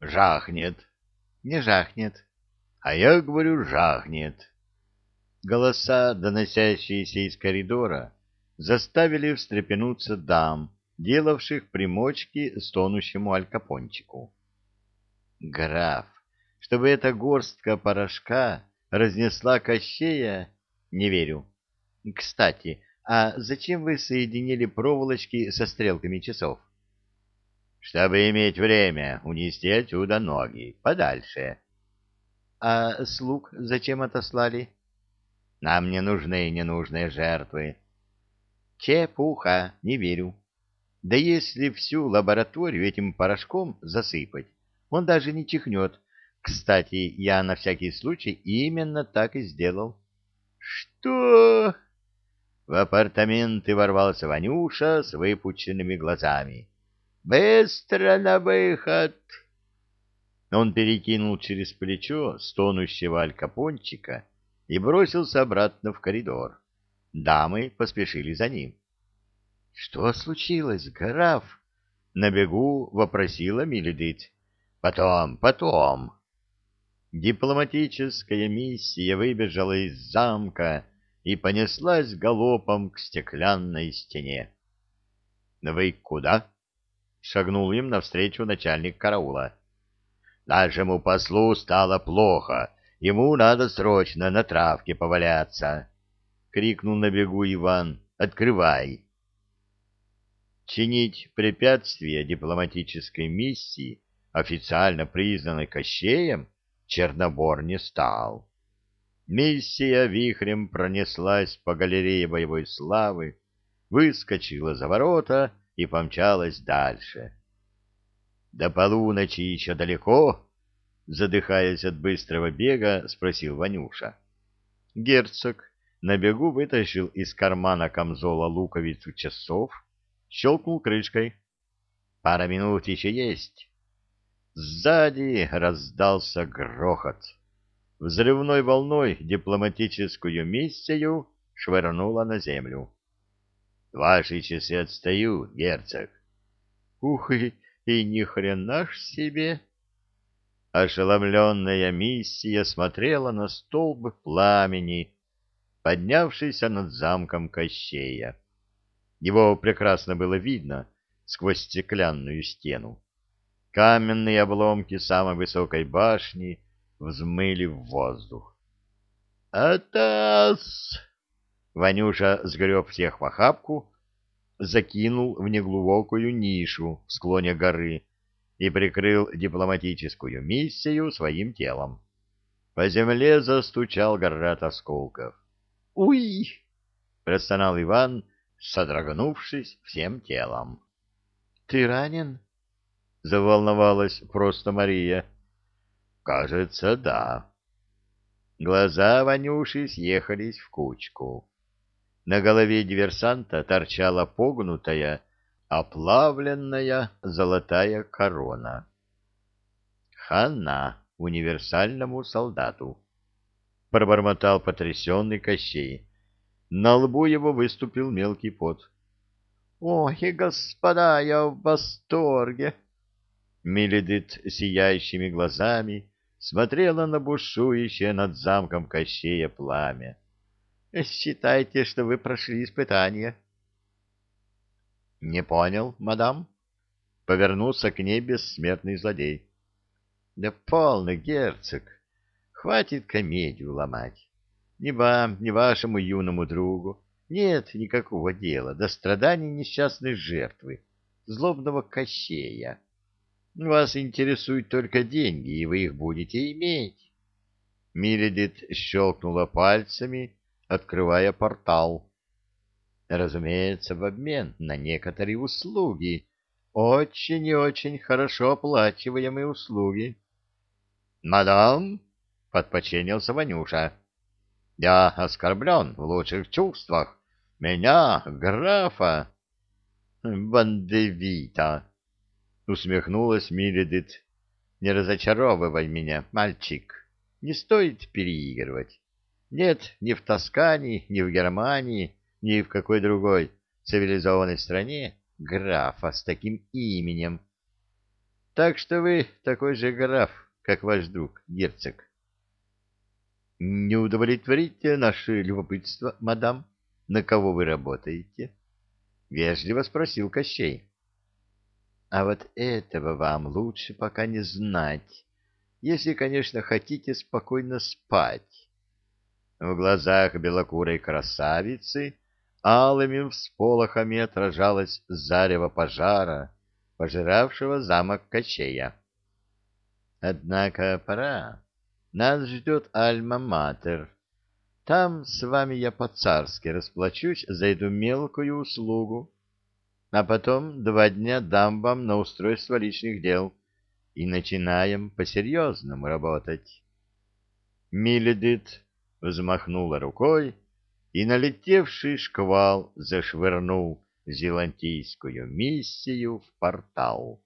Жахнет. Не жахнет. А я говорю, жахнет. Голоса, доносящиеся из коридора, заставили встрепенуться дам, делавших примочки стонущему алькапончику. Граф, чтобы эта горстка порошка разнесла Кощея, не верю. Кстати, а зачем вы соединили проволочки со стрелками часов? Чтобы иметь время унести отсюда ноги, подальше. А слуг зачем отослали? Нам не нужны ненужные жертвы. Чепуха, не верю. Да если всю лабораторию этим порошком засыпать, он даже не чихнет. Кстати, я на всякий случай именно так и сделал. Что? В апартаменты ворвался Ванюша с выпученными глазами. Быстро на выход! Он перекинул через плечо стонущего алькапончика и бросился обратно в коридор. Дамы поспешили за ним. — Что случилось, граф? — на бегу вопросила Миледит. — Потом, потом. Дипломатическая миссия выбежала из замка и понеслась галопом к стеклянной стене. — Вы куда? — шагнул им навстречу начальник караула. — Нашему послу стало плохо. Ему надо срочно на травке поваляться. — крикнул на бегу Иван. — Открывай. Чинить препятствия дипломатической миссии, официально признанной Кощеем, Чернобор не стал. Миссия вихрем пронеслась по галерее боевой славы, выскочила за ворота и помчалась дальше. «До полуночи еще далеко?» — задыхаясь от быстрого бега, спросил Ванюша. Герцог на бегу вытащил из кармана камзола луковицу часов, щелкнул крышкой. «Пара минут еще есть». Сзади раздался грохот взрывной волной дипломатическую миссию швырнула на землю. — Ваши часы отстают, герцог. — Ух, и, и ни хрена ж себе! Ошеломленная миссия смотрела на столб пламени, поднявшийся над замком Кощея. Его прекрасно было видно сквозь стеклянную стену. Каменные обломки самой высокой башни — взмыли в воздух. «Атас!» Ванюша сгреб всех в охапку, закинул в неглубокую нишу в склоне горы и прикрыл дипломатическую миссию своим телом. По земле застучал град осколков. «Уй!» — простонал Иван, содрогнувшись всем телом. «Ты ранен?» — заволновалась просто Мария. Кажется, да. Глаза Ванюши съехались в кучку. На голове диверсанта торчала погнутая, оплавленная золотая корона. Хана универсальному солдату. Пробормотал потрясенный Кощей. На лбу его выступил мелкий пот. — Ой, господа, я в восторге! Миледит сияющими глазами смотрела на бушующее над замком Кощея пламя. «Считайте, что вы прошли испытание». «Не понял, мадам?» — повернулся к ней бессмертный злодей. «Да полный герцог! Хватит комедию ломать. Ни вам, ни вашему юному другу нет никакого дела до страданий несчастной жертвы, злобного Кощея». Вас интересуют только деньги, и вы их будете иметь. Миридит щелкнула пальцами, открывая портал. Разумеется, в обмен на некоторые услуги. Очень и очень хорошо оплачиваемые услуги. «Мадам!» — подпоченился Ванюша. «Я оскорблен в лучших чувствах. Меня, графа!» «Бандевита!» — усмехнулась Миледит. — Не разочаровывай меня, мальчик. Не стоит переигрывать. Нет ни в Тоскане, ни в Германии, ни в какой другой цивилизованной стране графа с таким именем. Так что вы такой же граф, как ваш друг, герцог. — Не удовлетворите наше любопытство, мадам? На кого вы работаете? — вежливо спросил Кощей. — А вот этого вам лучше пока не знать, если, конечно, хотите спокойно спать. В глазах белокурой красавицы алыми всполохами отражалось зарево пожара, пожиравшего замок Кощея. Однако пора. Нас ждет Альма-Матер. Там с вами я по-царски расплачусь за эту мелкую услугу, а потом два дня дам вам на устройство личных дел и начинаем по-серьезному работать. Миледит взмахнула рукой, и налетевший шквал зашвырнул зелантийскую миссию в портал.